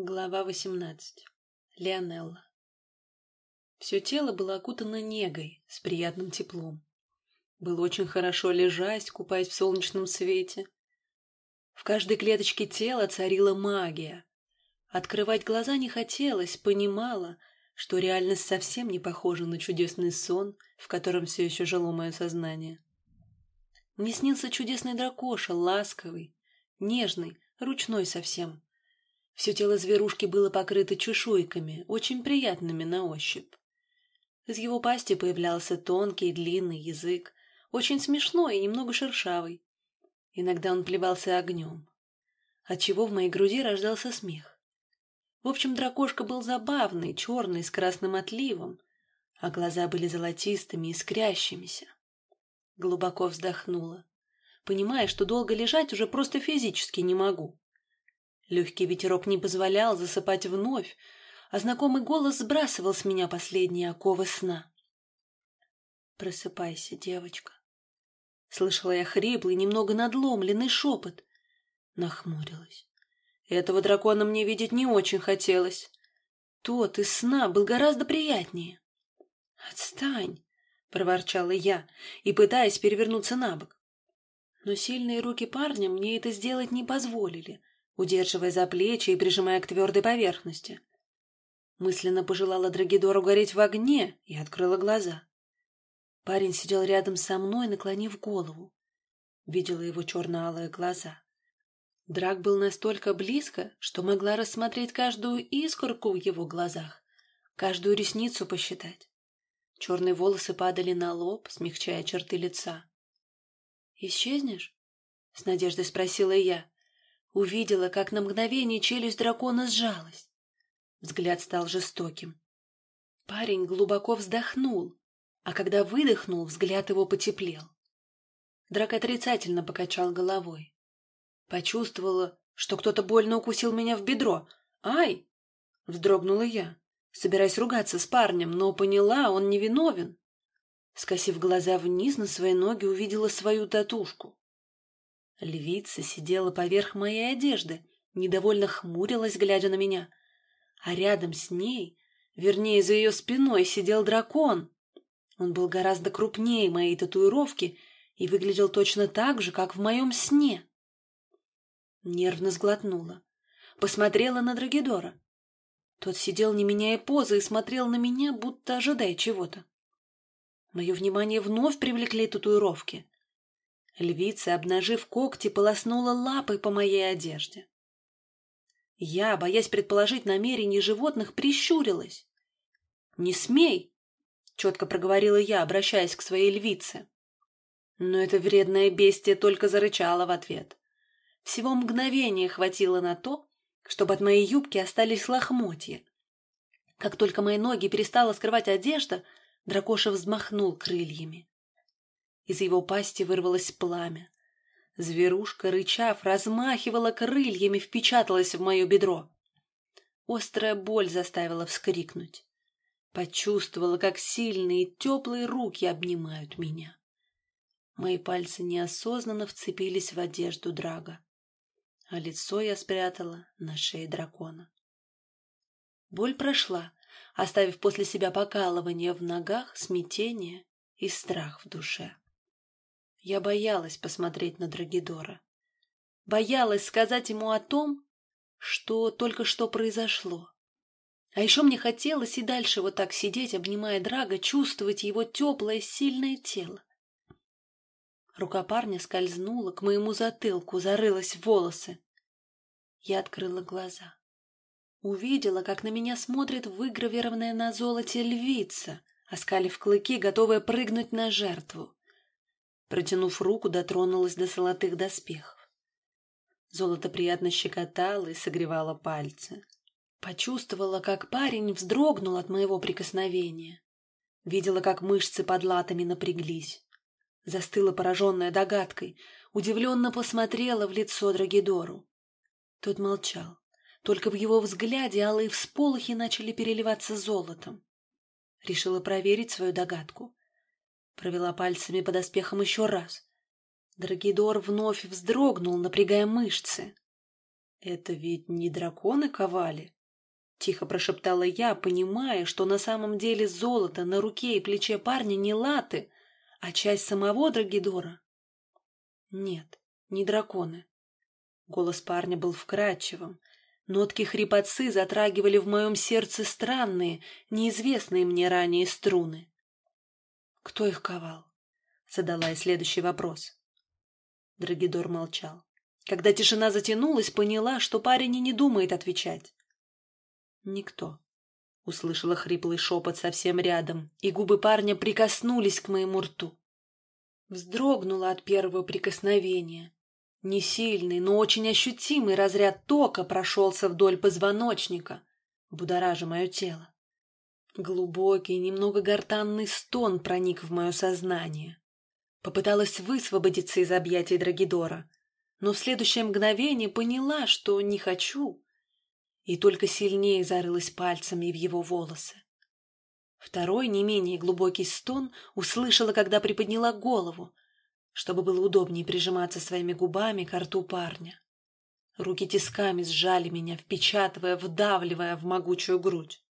Глава 18. Леонелла. Все тело было окутано негой с приятным теплом. Было очень хорошо лежать, купаясь в солнечном свете. В каждой клеточке тела царила магия. Открывать глаза не хотелось, понимала, что реальность совсем не похожа на чудесный сон, в котором все еще жило мое сознание. Мне снился чудесный дракоша, ласковый, нежный, ручной совсем. Все тело зверушки было покрыто чешуйками, очень приятными на ощупь. Из его пасти появлялся тонкий длинный язык, очень смешной и немного шершавый. Иногда он плевался огнем, отчего в моей груди рождался смех. В общем, дракошка был забавный, черный, с красным отливом, а глаза были золотистыми, искрящимися глубоко вздохнула, понимая, что долго лежать уже просто физически не могу. Легкий ветерок не позволял засыпать вновь, а знакомый голос сбрасывал с меня последние оковы сна. «Просыпайся, девочка!» Слышала я хриплый, немного надломленный шепот. Нахмурилась. Этого дракона мне видеть не очень хотелось. Тот из сна был гораздо приятнее. «Отстань!» — проворчала я и пытаясь перевернуться на бок. Но сильные руки парня мне это сделать не позволили, удерживая за плечи и прижимая к твердой поверхности. Мысленно пожелала Драгидору гореть в огне и открыла глаза. Парень сидел рядом со мной, наклонив голову. Видела его черно-алые глаза. Драк был настолько близко, что могла рассмотреть каждую искорку в его глазах, каждую ресницу посчитать. Черные волосы падали на лоб, смягчая черты лица. «Исчезнешь?» — с надеждой спросила я. Увидела, как на мгновение челюсть дракона сжалась. Взгляд стал жестоким. Парень глубоко вздохнул, а когда выдохнул, взгляд его потеплел. Драк отрицательно покачал головой. Почувствовала, что кто-то больно укусил меня в бедро. «Ай!» — вздрогнула я собираясь ругаться с парнем, но поняла, он невиновен. Скосив глаза вниз на свои ноги, увидела свою татушку. Львица сидела поверх моей одежды, недовольно хмурилась, глядя на меня. А рядом с ней, вернее, за ее спиной, сидел дракон. Он был гораздо крупнее моей татуировки и выглядел точно так же, как в моем сне. Нервно сглотнула. Посмотрела на Драгидора. Тот сидел, не меняя позы, и смотрел на меня, будто ожидая чего-то. Мое внимание вновь привлекли татуировки. Львица, обнажив когти, полоснула лапой по моей одежде. Я, боясь предположить намерения животных, прищурилась. «Не смей!» — четко проговорила я, обращаясь к своей львице. Но это вредное бестие только зарычало в ответ. Всего мгновения хватило на то, чтобы от моей юбки остались лохмотья. Как только мои ноги перестала скрывать одежда, дракоша взмахнул крыльями. Из его пасти вырвалось пламя. Зверушка, рычав, размахивала крыльями, впечаталась в мое бедро. Острая боль заставила вскрикнуть. Почувствовала, как сильные теплые руки обнимают меня. Мои пальцы неосознанно вцепились в одежду Драга а лицо я спрятала на шее дракона. Боль прошла, оставив после себя покалывание в ногах, смятение и страх в душе. Я боялась посмотреть на Драгидора. Боялась сказать ему о том, что только что произошло. А еще мне хотелось и дальше вот так сидеть, обнимая Драга, чувствовать его теплое, сильное тело. Рука парня скользнула к моему затылку, зарылась в волосы. Я открыла глаза. Увидела, как на меня смотрит выгравированная на золоте львица, оскалив клыки, готовая прыгнуть на жертву. Протянув руку, дотронулась до золотых доспехов. Золото приятно щекотало и согревало пальцы. Почувствовала, как парень вздрогнул от моего прикосновения. Видела, как мышцы под латами напряглись. Застыла пораженная догадкой, удивленно посмотрела в лицо Драгидору. Тот молчал. Только в его взгляде алые всполохи начали переливаться золотом. Решила проверить свою догадку. Провела пальцами по доспехам еще раз. Драгидор вновь вздрогнул, напрягая мышцы. Это ведь не драконы ковали? Тихо прошептала я, понимая, что на самом деле золото на руке и плече парня не латы, а часть самого Драгидора. Нет, не драконы. Голос парня был вкрадчивым. Нотки хрипотцы затрагивали в моем сердце странные, неизвестные мне ранее струны. Кто их ковал? Задала я следующий вопрос. Драгидор молчал. Когда тишина затянулась, поняла, что парень и не думает отвечать. «Никто», — услышала хриплый шепот совсем рядом, и губы парня прикоснулись к моему рту. Вздрогнула от первого прикосновения. Несильный, но очень ощутимый разряд тока прошелся вдоль позвоночника, будоража мое тело. Глубокий, немного гортанный стон проник в мое сознание. Попыталась высвободиться из объятий Драгидора, но в следующее мгновение поняла, что не хочу, и только сильнее зарылась пальцами в его волосы. Второй, не менее глубокий стон услышала, когда приподняла голову, чтобы было удобнее прижиматься своими губами к рту парня. Руки тисками сжали меня, впечатывая, вдавливая в могучую грудь.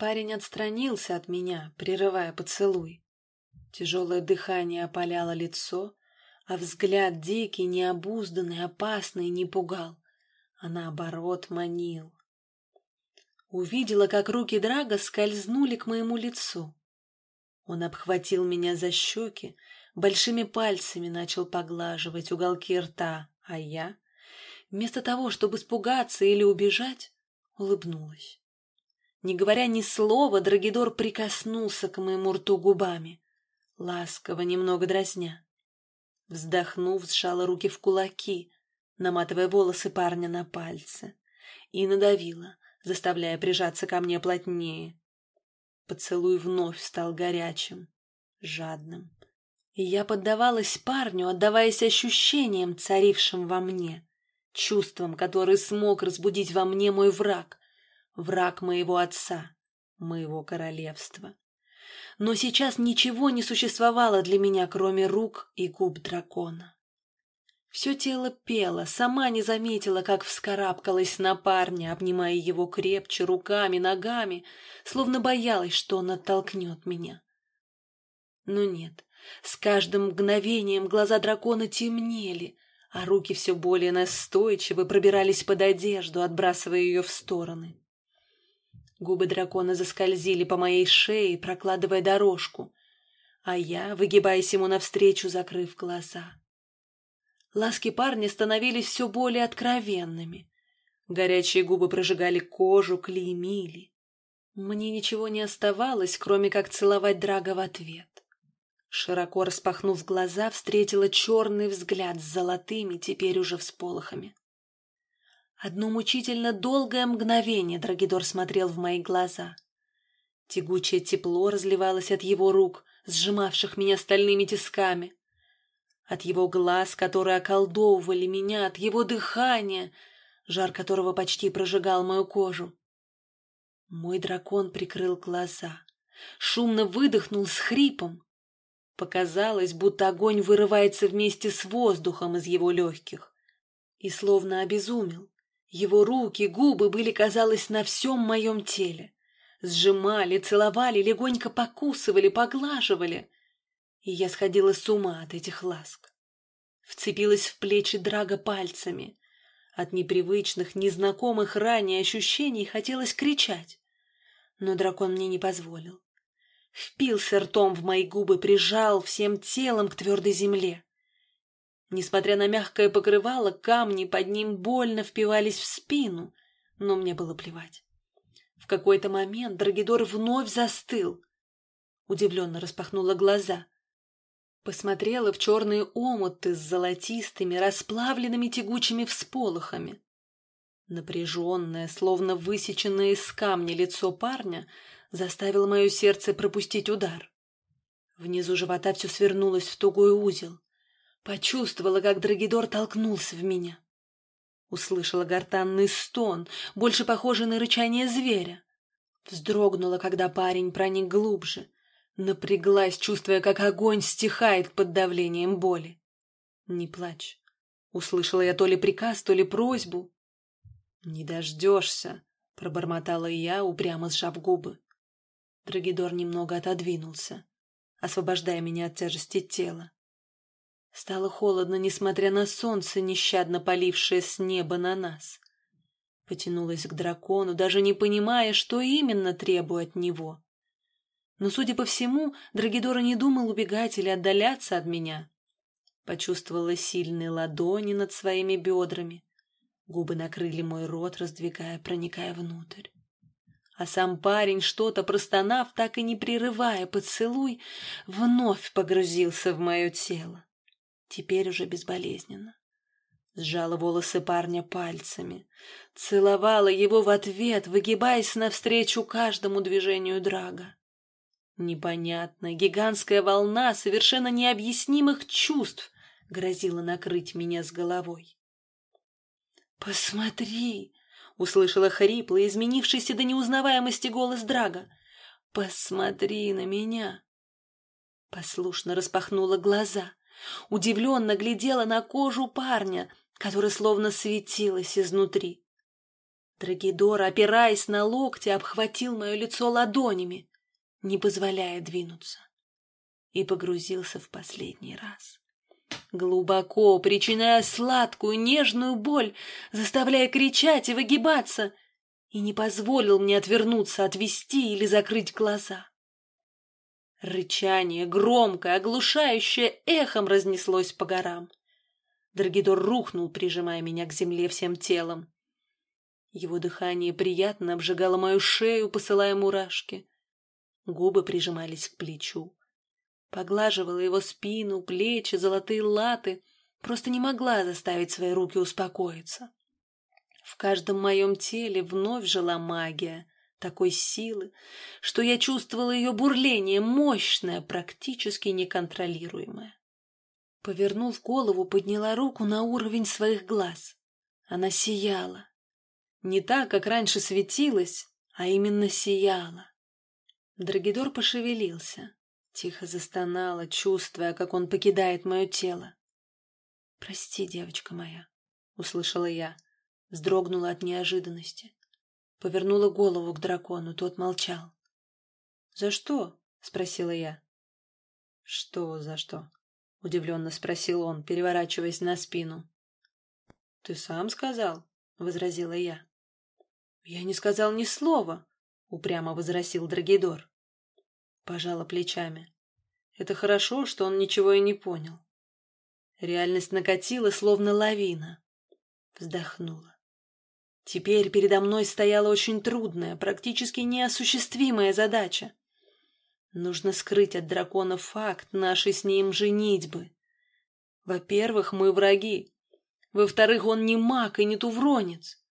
Парень отстранился от меня, прерывая поцелуй. Тяжелое дыхание опаляло лицо, а взгляд дикий, необузданный, опасный не пугал, а наоборот манил. Увидела, как руки Драга скользнули к моему лицу. Он обхватил меня за щеки, большими пальцами начал поглаживать уголки рта, а я, вместо того, чтобы испугаться или убежать, улыбнулась. Не говоря ни слова, Драгидор прикоснулся к моему рту губами, ласково, немного дразня. Вздохнув, сжала руки в кулаки, наматывая волосы парня на пальцы, и надавила, заставляя прижаться ко мне плотнее. Поцелуй вновь стал горячим, жадным. И я поддавалась парню, отдаваясь ощущениям, царившим во мне, чувствам, которые смог разбудить во мне мой враг, враг моего отца, моего королевства но сейчас ничего не существовало для меня, кроме рук и губ дракона. Все тело пело, сама не заметила, как вскарабкалась на парня, обнимая его крепче руками, ногами, словно боялась, что он оттолкнет меня. Но нет, с каждым мгновением глаза дракона темнели, а руки все более настойчиво пробирались под одежду, отбрасывая ее в стороны. Губы дракона заскользили по моей шее, прокладывая дорожку, а я, выгибаясь ему навстречу, закрыв глаза. Ласки парня становились все более откровенными. Горячие губы прожигали кожу, клеймили. Мне ничего не оставалось, кроме как целовать Драга в ответ. Широко распахнув глаза, встретила черный взгляд с золотыми, теперь уже всполохами. Одно мучительно долгое мгновение Драгидор смотрел в мои глаза. Тягучее тепло разливалось от его рук, сжимавших меня стальными тисками. От его глаз, которые околдовывали меня, от его дыхания, жар которого почти прожигал мою кожу. Мой дракон прикрыл глаза, шумно выдохнул с хрипом. Показалось, будто огонь вырывается вместе с воздухом из его легких. И словно обезумел, его руки, губы были, казалось, на всем моем теле. Сжимали, целовали, легонько покусывали, поглаживали. И я сходила с ума от этих ласк. Вцепилась в плечи Драга пальцами. От непривычных, незнакомых ранее ощущений хотелось кричать. Но дракон мне не позволил. Впился ртом в мои губы, прижал всем телом к твердой земле. Несмотря на мягкое покрывало, камни под ним больно впивались в спину, но мне было плевать. В какой-то момент Драгидор вновь застыл. Удивленно распахнула глаза. Посмотрела в черные омуты с золотистыми, расплавленными тягучими всполохами. Напряженное, словно высеченное из камня лицо парня заставило мое сердце пропустить удар. Внизу живота все свернулось в тугой узел. Почувствовала, как Драгидор толкнулся в меня. Услышала гортанный стон, больше похожий на рычание зверя. Вздрогнула, когда парень проник глубже. Напряглась, чувствуя, как огонь стихает под давлением боли. «Не плачь». Услышала я то ли приказ, то ли просьбу. «Не дождешься», — пробормотала я, упрямо сжав губы. Драгидор немного отодвинулся, освобождая меня от тяжести тела. Стало холодно, несмотря на солнце, нещадно полившее с неба на нас. Потянулась к дракону, даже не понимая, что именно требую от него. Но, судя по всему, Драгидора не думал убегать или отдаляться от меня. Почувствовала сильные ладони над своими бедрами. Губы накрыли мой рот, раздвигая, проникая внутрь. А сам парень, что-то простонав, так и не прерывая поцелуй, вновь погрузился в мое тело. Теперь уже безболезненно. Сжала волосы парня пальцами, целовала его в ответ, выгибаясь навстречу каждому движению драга. Непонятная, гигантская волна совершенно необъяснимых чувств грозила накрыть меня с головой. «Посмотри!» — услышала хриплый, изменившийся до неузнаваемости голос Драга. «Посмотри на меня!» Послушно распахнула глаза, удивленно глядела на кожу парня, которая словно светилась изнутри. Драгидор, опираясь на локти, обхватил мое лицо ладонями не позволяя двинуться, и погрузился в последний раз. Глубоко, причиная сладкую, нежную боль, заставляя кричать и выгибаться, и не позволил мне отвернуться, отвести или закрыть глаза. Рычание, громкое, оглушающее, эхом разнеслось по горам. Драгидор рухнул, прижимая меня к земле всем телом. Его дыхание приятно обжигало мою шею, посылая мурашки. Губы прижимались к плечу. Поглаживала его спину, плечи, золотые латы. Просто не могла заставить свои руки успокоиться. В каждом моем теле вновь жила магия такой силы, что я чувствовала ее бурление, мощное, практически неконтролируемое. Повернув голову, подняла руку на уровень своих глаз. Она сияла. Не так, как раньше светилась, а именно сияла. Драгидор пошевелился, тихо застонала, чувствуя, как он покидает мое тело. «Прости, девочка моя», — услышала я, вздрогнула от неожиданности. Повернула голову к дракону, тот молчал. «За что?» — спросила я. «Что за что?» — удивленно спросил он, переворачиваясь на спину. «Ты сам сказал?» — возразила я. «Я не сказал ни слова», — упрямо возразил Драгидор. Пожала плечами. Это хорошо, что он ничего и не понял. Реальность накатила, словно лавина. Вздохнула. Теперь передо мной стояла очень трудная, практически неосуществимая задача. Нужно скрыть от дракона факт нашей с ним женитьбы. Во-первых, мы враги. Во-вторых, он не маг и не тувронец.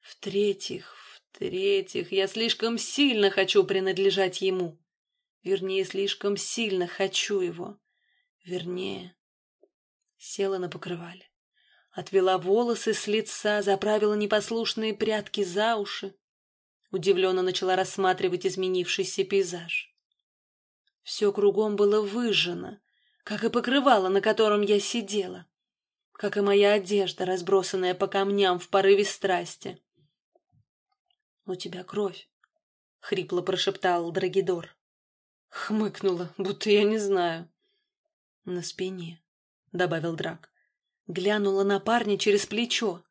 В-третьих, в-третьих, я слишком сильно хочу принадлежать ему. Вернее, слишком сильно хочу его. Вернее, села на покрывале. Отвела волосы с лица, заправила непослушные прятки за уши. Удивленно начала рассматривать изменившийся пейзаж. Все кругом было выжжено, как и покрывало, на котором я сидела, как и моя одежда, разбросанная по камням в порыве страсти. — У тебя кровь, — хрипло прошептал Драгидор. Хмыкнула, будто я не знаю. На спине, добавил Драк. Глянула на парня через плечо.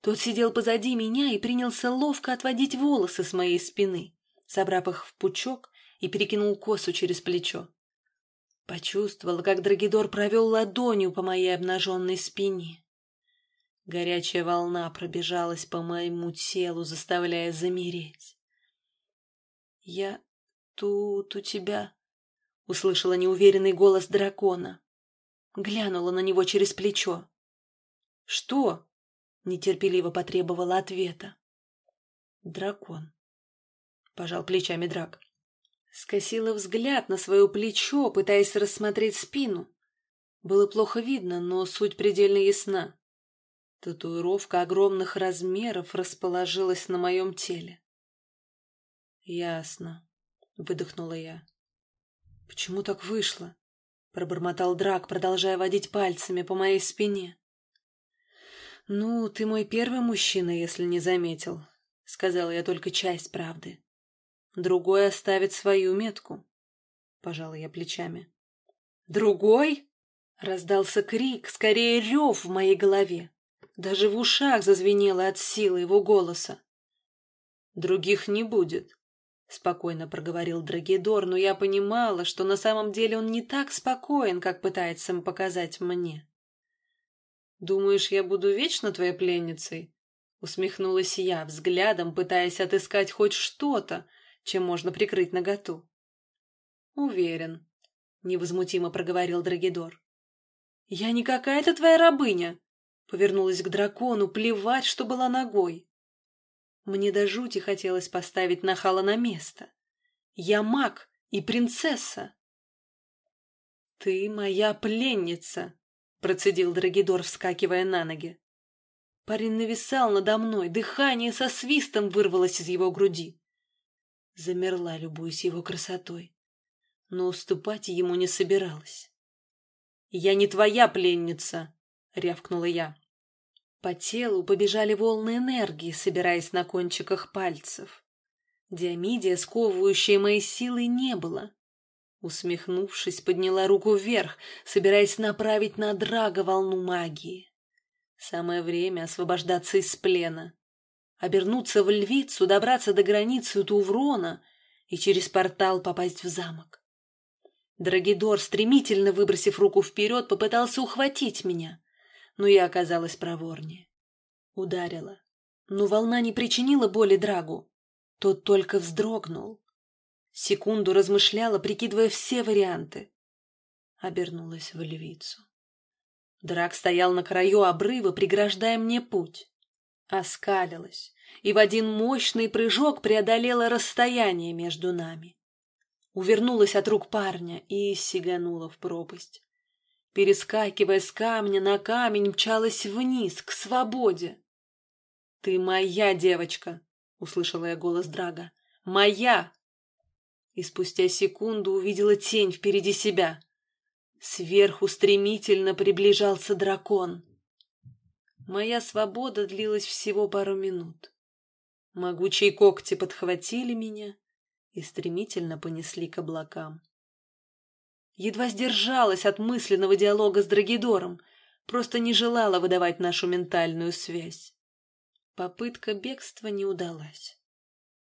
Тот сидел позади меня и принялся ловко отводить волосы с моей спины, собрав их в пучок и перекинул косу через плечо. Почувствовала, как Драгидор провел ладонью по моей обнаженной спине. Горячая волна пробежалась по моему телу, заставляя замереть. Я «Тут у тебя...» — услышала неуверенный голос дракона. Глянула на него через плечо. «Что?» — нетерпеливо потребовала ответа. «Дракон», — пожал плечами драк. Скосила взгляд на свое плечо, пытаясь рассмотреть спину. Было плохо видно, но суть предельно ясна. Татуировка огромных размеров расположилась на моем теле. «Ясно», — выдохнула я. «Почему так вышло?» — пробормотал Драк, продолжая водить пальцами по моей спине. «Ну, ты мой первый мужчина, если не заметил», — сказала я только часть правды. «Другой оставит свою метку», — пожала я плечами. «Другой?» — раздался крик, скорее рев в моей голове. Даже в ушах зазвенело от силы его голоса. «Других не будет», — спокойно проговорил Драгидор, но я понимала, что на самом деле он не так спокоен, как пытается показать мне. «Думаешь, я буду вечно твоей пленницей?» — усмехнулась я, взглядом пытаясь отыскать хоть что-то, чем можно прикрыть наготу. «Уверен», — невозмутимо проговорил Драгидор. «Я не какая-то твоя рабыня!» Повернулась к дракону, плевать, что была ногой. Мне до жути хотелось поставить нахала на место. Я маг и принцесса. «Ты моя пленница», — процедил Драгидор, вскакивая на ноги. Парень нависал надо мной, дыхание со свистом вырвалось из его груди. Замерла, любуясь его красотой, но уступать ему не собиралась. «Я не твоя пленница», — рявкнула я. По телу побежали волны энергии, собираясь на кончиках пальцев. Диамидия, сковывающая мои силы, не было. Усмехнувшись, подняла руку вверх, собираясь направить на Драга волну магии. Самое время освобождаться из плена. Обернуться в львицу, добраться до границы Туврона и через портал попасть в замок. Драгидор, стремительно выбросив руку вперед, попытался ухватить меня но я оказалась проворнее. Ударила. Но волна не причинила боли Драгу. Тот только вздрогнул. Секунду размышляла, прикидывая все варианты. Обернулась в львицу. Драг стоял на краю обрыва, преграждая мне путь. Оскалилась и в один мощный прыжок преодолела расстояние между нами. Увернулась от рук парня и сиганула в пропасть перескакивая с камня на камень, мчалась вниз, к свободе. «Ты моя девочка!» — услышала я голос Драга. «Моя!» И спустя секунду увидела тень впереди себя. Сверху стремительно приближался дракон. Моя свобода длилась всего пару минут. Могучие когти подхватили меня и стремительно понесли к облакам. Едва сдержалась от мысленного диалога с Драгидором, просто не желала выдавать нашу ментальную связь. Попытка бегства не удалась.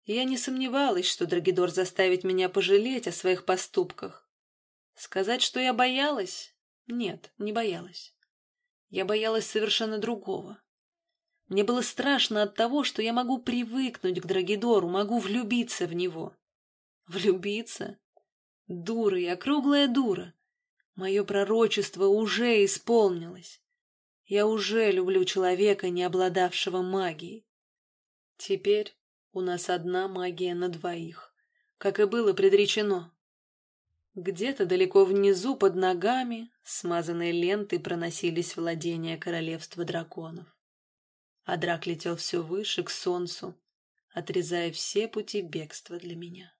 Я не сомневалась, что Драгидор заставит меня пожалеть о своих поступках. Сказать, что я боялась? Нет, не боялась. Я боялась совершенно другого. Мне было страшно от того, что я могу привыкнуть к Драгидору, могу влюбиться в него. Влюбиться? Дура я, круглая дура. Мое пророчество уже исполнилось. Я уже люблю человека, не обладавшего магией. Теперь у нас одна магия на двоих, как и было предречено. Где-то далеко внизу под ногами, смазанные лентой, проносились владения королевства драконов. А драк летел все выше, к солнцу, отрезая все пути бегства для меня.